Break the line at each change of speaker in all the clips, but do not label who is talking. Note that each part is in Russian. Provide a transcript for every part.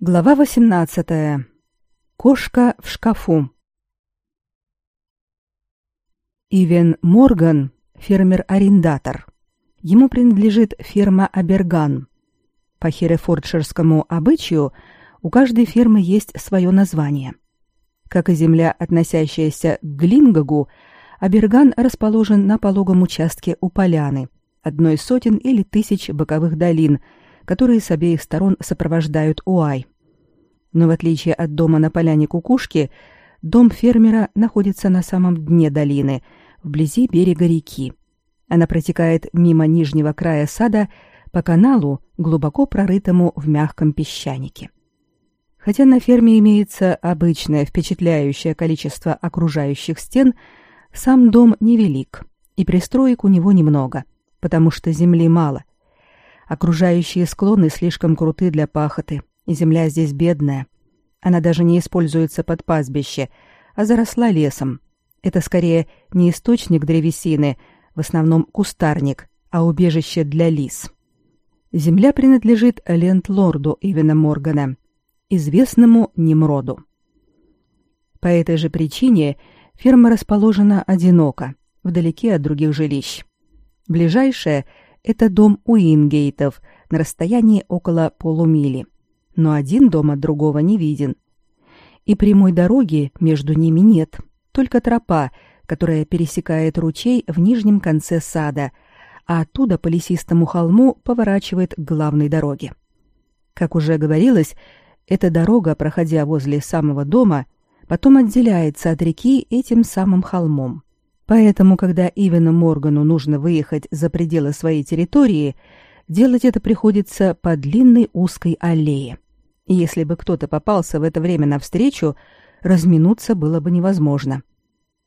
Глава 18. Кошка в шкафу. Ивен Морган фермер-арендатор. Ему принадлежит ферма Аберган. По херефордширскому обычаю у каждой фермы есть свое название. Как и земля, относящаяся к Глингагу, Аберган расположен на пологом участке у поляны, одной из сотен или тысяч боковых долин – которые с обеих сторон сопровождают Уай. Но в отличие от дома на поляне Кукушки, дом фермера находится на самом дне долины, вблизи берега реки. Она протекает мимо нижнего края сада по каналу, глубоко прорытому в мягком песчанике. Хотя на ферме имеется обычное впечатляющее количество окружающих стен, сам дом невелик, и пристроек у него немного, потому что земли мало. Окружающие склоны слишком круты для пахоты, и земля здесь бедная. Она даже не используется под пастбище, а заросла лесом. Это скорее не источник древесины, в основном кустарник, а убежище для лис. Земля принадлежит лендлорду Ивена Моргана, известному Немроду. По этой же причине ферма расположена одиноко, вдалеке от других жилищ. Ближайшая — это дом Уингейтов на расстоянии около полумили. Но один дом от другого не виден. И прямой дороги между ними нет, только тропа, которая пересекает ручей в нижнем конце сада, а оттуда по лесистому холму поворачивает к главной дороге. Как уже говорилось, эта дорога, проходя возле самого дома, потом отделяется от реки этим самым холмом. Поэтому, когда Ивену Моргану нужно выехать за пределы своей территории, делать это приходится по длинной узкой аллее. Если бы кто-то попался в это время навстречу, разминуться было бы невозможно.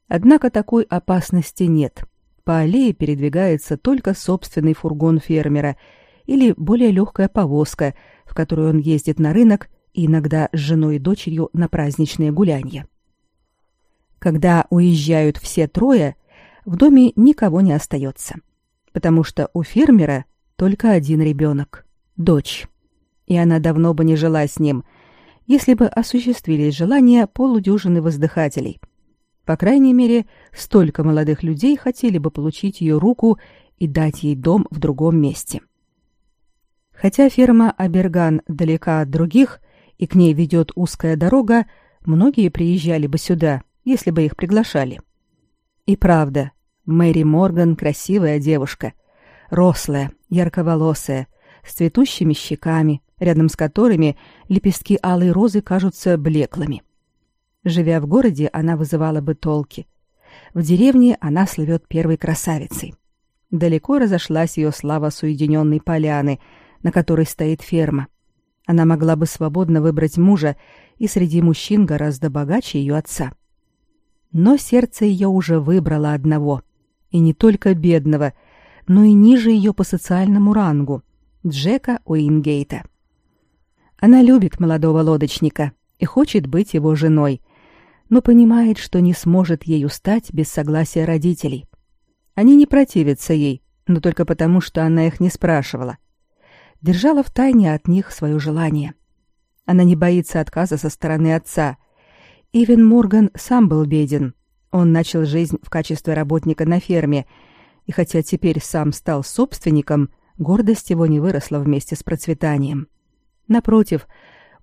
Однако такой опасности нет. По аллее передвигается только собственный фургон фермера или более легкая повозка, в которой он ездит на рынок и иногда с женой и дочерью на праздничные гулянья. Когда уезжают все трое, в доме никого не остается, потому что у фермера только один ребенок — дочь. И она давно бы не жила с ним, если бы осуществились желания полудюжины воздыхателей. По крайней мере, столько молодых людей хотели бы получить ее руку и дать ей дом в другом месте. Хотя ферма Аберган далека от других, и к ней ведет узкая дорога, многие приезжали бы сюда — если бы их приглашали. И правда, Мэри Морган красивая девушка, рослая, ярковолосая, с цветущими щеками, рядом с которыми лепестки алой розы кажутся блеклыми. Живя в городе, она вызывала бы толки. В деревне она слывет первой красавицей. Далеко разошлась ее слава с уединенной поляны, на которой стоит ферма. Она могла бы свободно выбрать мужа, и среди мужчин гораздо богаче ее отца. Но сердце ее уже выбрало одного, и не только бедного, но и ниже ее по социальному рангу Джека Уингейта. Она любит молодого лодочника и хочет быть его женой, но понимает, что не сможет ею стать без согласия родителей. Они не противятся ей, но только потому, что она их не спрашивала. Держала в тайне от них свое желание. Она не боится отказа со стороны отца, Ивен Морган сам был беден. Он начал жизнь в качестве работника на ферме, и хотя теперь сам стал собственником, гордость его не выросла вместе с процветанием. Напротив,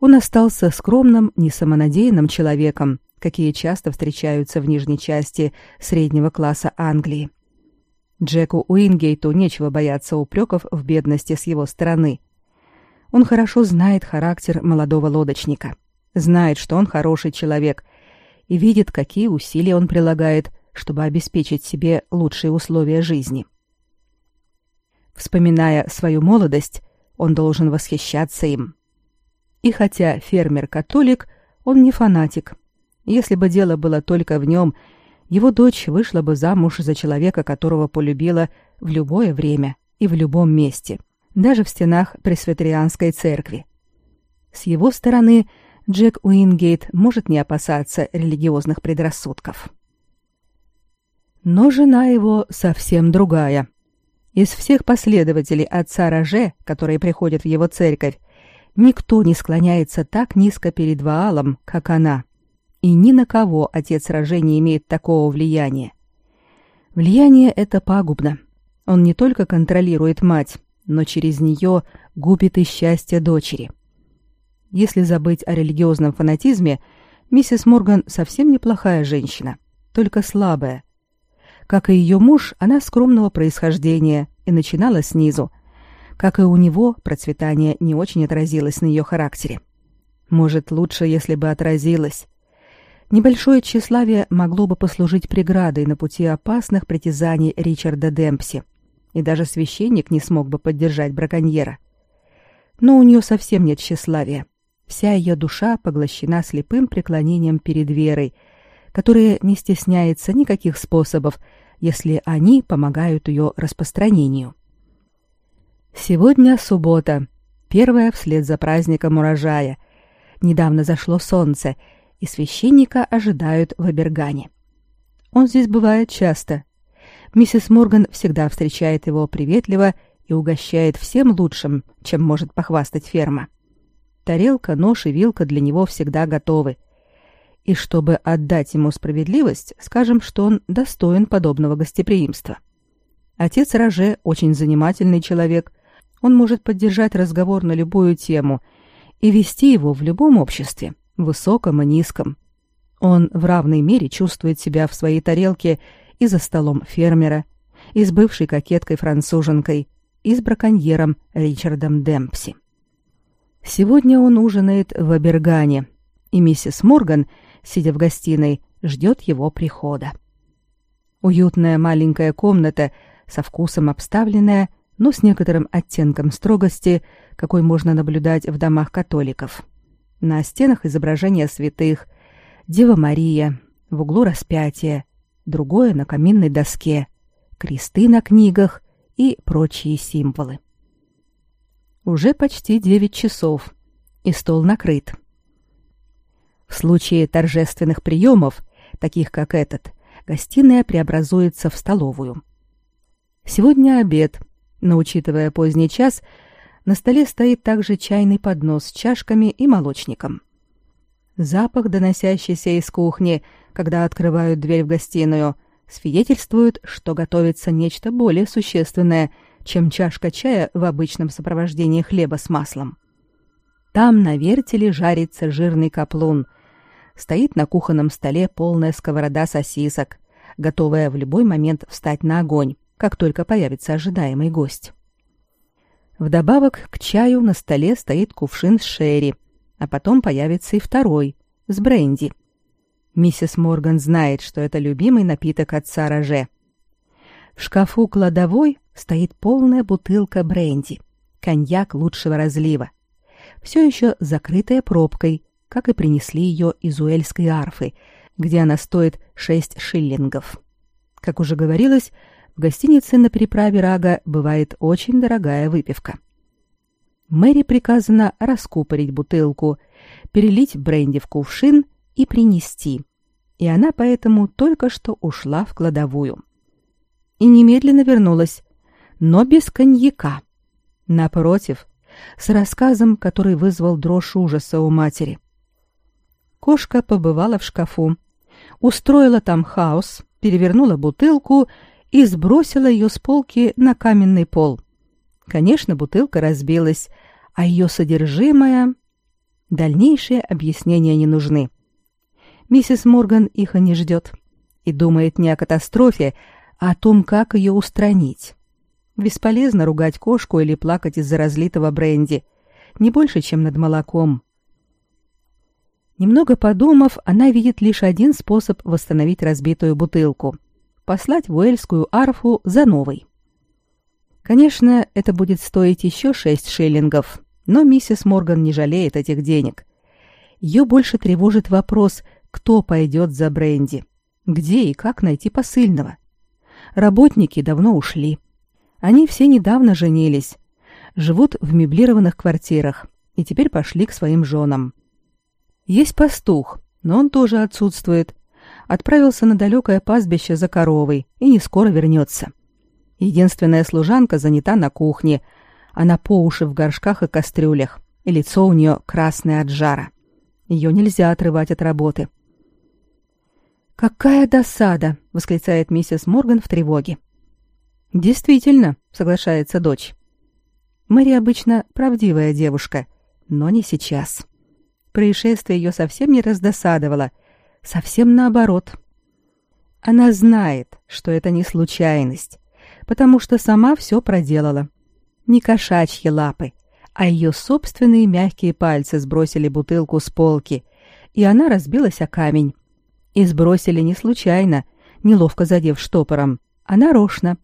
он остался скромным, несамонадеянным человеком, какие часто встречаются в нижней части среднего класса Англии. Джеку Уингейту нечего бояться упреков в бедности с его стороны. Он хорошо знает характер молодого лодочника — знает, что он хороший человек и видит, какие усилия он прилагает, чтобы обеспечить себе лучшие условия жизни. Вспоминая свою молодость, он должен восхищаться им. И хотя фермер-католик, он не фанатик. Если бы дело было только в нем, его дочь вышла бы замуж за человека, которого полюбила в любое время и в любом месте, даже в стенах пресвитерианской церкви. С его стороны – Джек Уингейт может не опасаться религиозных предрассудков. Но жена его совсем другая. Из всех последователей отца Роже, которые приходят в его церковь, никто не склоняется так низко перед Ваалом, как она. И ни на кого отец Роже не имеет такого влияния. Влияние это пагубно. Он не только контролирует мать, но через нее губит и счастье дочери. Если забыть о религиозном фанатизме, миссис Морган совсем неплохая женщина, только слабая. Как и ее муж, она скромного происхождения и начинала снизу. Как и у него, процветание не очень отразилось на ее характере. Может, лучше, если бы отразилось. Небольшое тщеславие могло бы послужить преградой на пути опасных притязаний Ричарда Демпси, и даже священник не смог бы поддержать браконьера. Но у нее совсем нет тщеславия. Вся ее душа поглощена слепым преклонением перед верой, которая не стесняется никаких способов, если они помогают ее распространению. Сегодня суббота, первая вслед за праздником урожая. Недавно зашло солнце, и священника ожидают в Абергане. Он здесь бывает часто. Миссис Морган всегда встречает его приветливо и угощает всем лучшим, чем может похвастать ферма. Тарелка, нож и вилка для него всегда готовы. И чтобы отдать ему справедливость, скажем, что он достоин подобного гостеприимства. Отец Роже очень занимательный человек. Он может поддержать разговор на любую тему и вести его в любом обществе, высоком и низком. Он в равной мере чувствует себя в своей тарелке и за столом фермера, и с бывшей кокеткой-француженкой, и с браконьером Ричардом Демпси. Сегодня он ужинает в Абергане, и миссис Морган, сидя в гостиной, ждет его прихода. Уютная маленькая комната, со вкусом обставленная, но с некоторым оттенком строгости, какой можно наблюдать в домах католиков. На стенах изображения святых, Дева Мария, в углу распятие, другое на каминной доске, кресты на книгах и прочие символы. Уже почти девять часов, и стол накрыт. В случае торжественных приемов, таких как этот, гостиная преобразуется в столовую. Сегодня обед, но, учитывая поздний час, на столе стоит также чайный поднос с чашками и молочником. Запах, доносящийся из кухни, когда открывают дверь в гостиную, свидетельствует, что готовится нечто более существенное – чем чашка чая в обычном сопровождении хлеба с маслом. Там на вертеле жарится жирный каплун. Стоит на кухонном столе полная сковорода сосисок, готовая в любой момент встать на огонь, как только появится ожидаемый гость. Вдобавок к чаю на столе стоит кувшин с шерри, а потом появится и второй, с бренди. Миссис Морган знает, что это любимый напиток отца Роже. Шкафу кладовой стоит полная бутылка бренди, коньяк лучшего разлива, все еще закрытая пробкой, как и принесли ее из уэльской арфы, где она стоит 6 шиллингов. Как уже говорилось, в гостинице на переправе Рага бывает очень дорогая выпивка. Мэри приказано раскупорить бутылку, перелить бренди в кувшин и принести. И она поэтому только что ушла в кладовую. И немедленно вернулась, но без коньяка. Напротив, с рассказом, который вызвал дрожь ужаса у матери. Кошка побывала в шкафу, устроила там хаос, перевернула бутылку и сбросила ее с полки на каменный пол. Конечно, бутылка разбилась, а ее содержимое... Дальнейшие объяснения не нужны. Миссис Морган их и не ждет и думает не о катастрофе, а о том, как ее устранить. Бесполезно ругать кошку или плакать из-за разлитого бренди. Не больше, чем над молоком. Немного подумав, она видит лишь один способ восстановить разбитую бутылку — послать в Уэльскую арфу за новой. Конечно, это будет стоить еще шесть шиллингов, но миссис Морган не жалеет этих денег. Ее больше тревожит вопрос, кто пойдет за бренди, где и как найти посыльного. Работники давно ушли. Они все недавно женились, живут в меблированных квартирах и теперь пошли к своим женам. Есть пастух, но он тоже отсутствует. Отправился на далекое пастбище за коровой и не скоро вернется. Единственная служанка занята на кухне. Она по уши в горшках и кастрюлях и лицо у нее красное от жара. Ее нельзя отрывать от работы. «Какая досада!» — восклицает миссис Морган в тревоге. «Действительно», — соглашается дочь. Мэри обычно правдивая девушка, но не сейчас. Происшествие ее совсем не раздосадовало, совсем наоборот. Она знает, что это не случайность, потому что сама все проделала. Не кошачьи лапы, а ее собственные мягкие пальцы сбросили бутылку с полки, и она разбилась о камень. И сбросили не случайно, неловко задев штопором, а нарочно.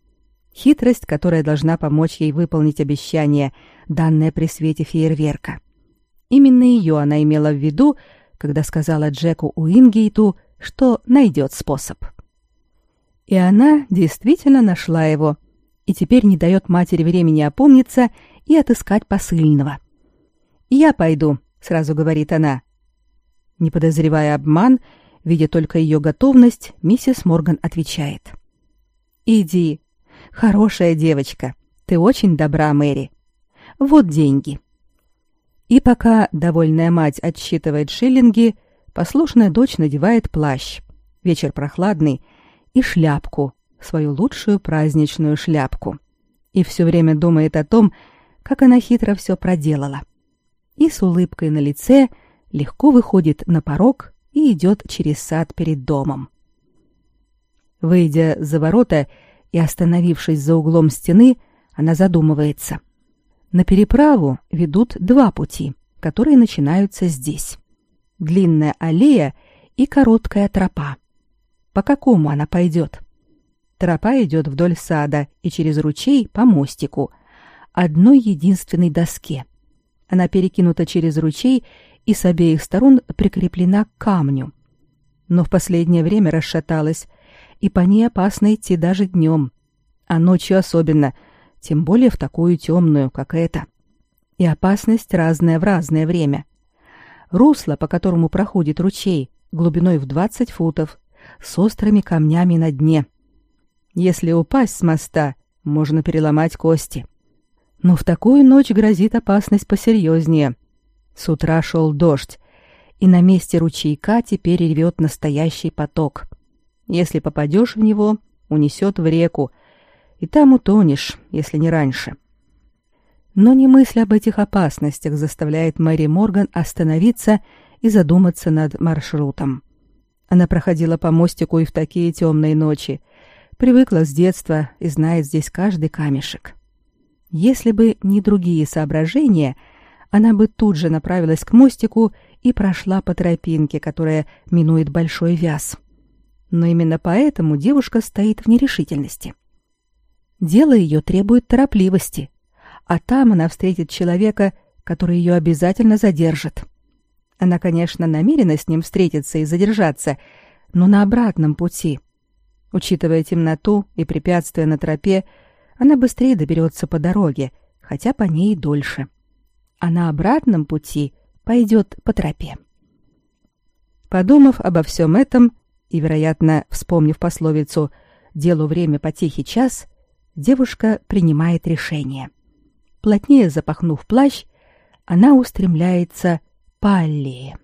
Хитрость, которая должна помочь ей выполнить обещание, данное при свете фейерверка. Именно ее она имела в виду, когда сказала Джеку Уингейту, что найдет способ. И она действительно нашла его, и теперь не дает матери времени опомниться и отыскать посыльного. «Я пойду», — сразу говорит она. Не подозревая обман, видя только ее готовность, миссис Морган отвечает. «Иди. Хорошая девочка. Ты очень добра, Мэри. Вот деньги». И пока довольная мать отсчитывает шиллинги, послушная дочь надевает плащ. Вечер прохладный, и шляпку, свою лучшую праздничную шляпку. И все время думает о том, как она хитро все проделала. И с улыбкой на лице легко выходит на порог и идет через сад перед домом. Выйдя за ворота и остановившись за углом стены, она задумывается. На переправу ведут два пути, которые начинаются здесь. Длинная аллея и короткая тропа. По какому она пойдет? Тропа идет вдоль сада и через ручей по мостику, одной единственной доске. Она перекинута через ручей и с обеих сторон прикреплена к камню. Но в последнее время расшаталась, и по ней опасно идти даже днем, а ночью особенно, тем более в такую темную, как эта. И опасность разная в разное время. Русло, по которому проходит ручей, глубиной в 20 футов, с острыми камнями на дне. Если упасть с моста, можно переломать кости. Но в такую ночь грозит опасность посерьезнее. С утра шел дождь, и на месте ручейка теперь ревет настоящий поток. Если попадешь в него, унесет в реку, и там утонешь, если не раньше. Но не мысль об этих опасностях заставляет Мэри Морган остановиться и задуматься над маршрутом. Она проходила по мостику и в такие темные ночи. Привыкла с детства и знает здесь каждый камешек. Если бы не другие соображения, она бы тут же направилась к мостику и прошла по тропинке, которая минует большой вяз. Но именно поэтому девушка стоит в нерешительности. Дело ее требует торопливости, а там она встретит человека, который ее обязательно задержит. Она, конечно, намерена с ним встретиться и задержаться, но на обратном пути. Учитывая темноту и препятствия на тропе, она быстрее доберется по дороге, хотя по ней дольше. А на обратном пути пойдет по тропе. Подумав обо всем этом и, вероятно, вспомнив пословицу «делу время по тихий час», девушка принимает решение. Плотнее запахнув плащ, она устремляется по аллее.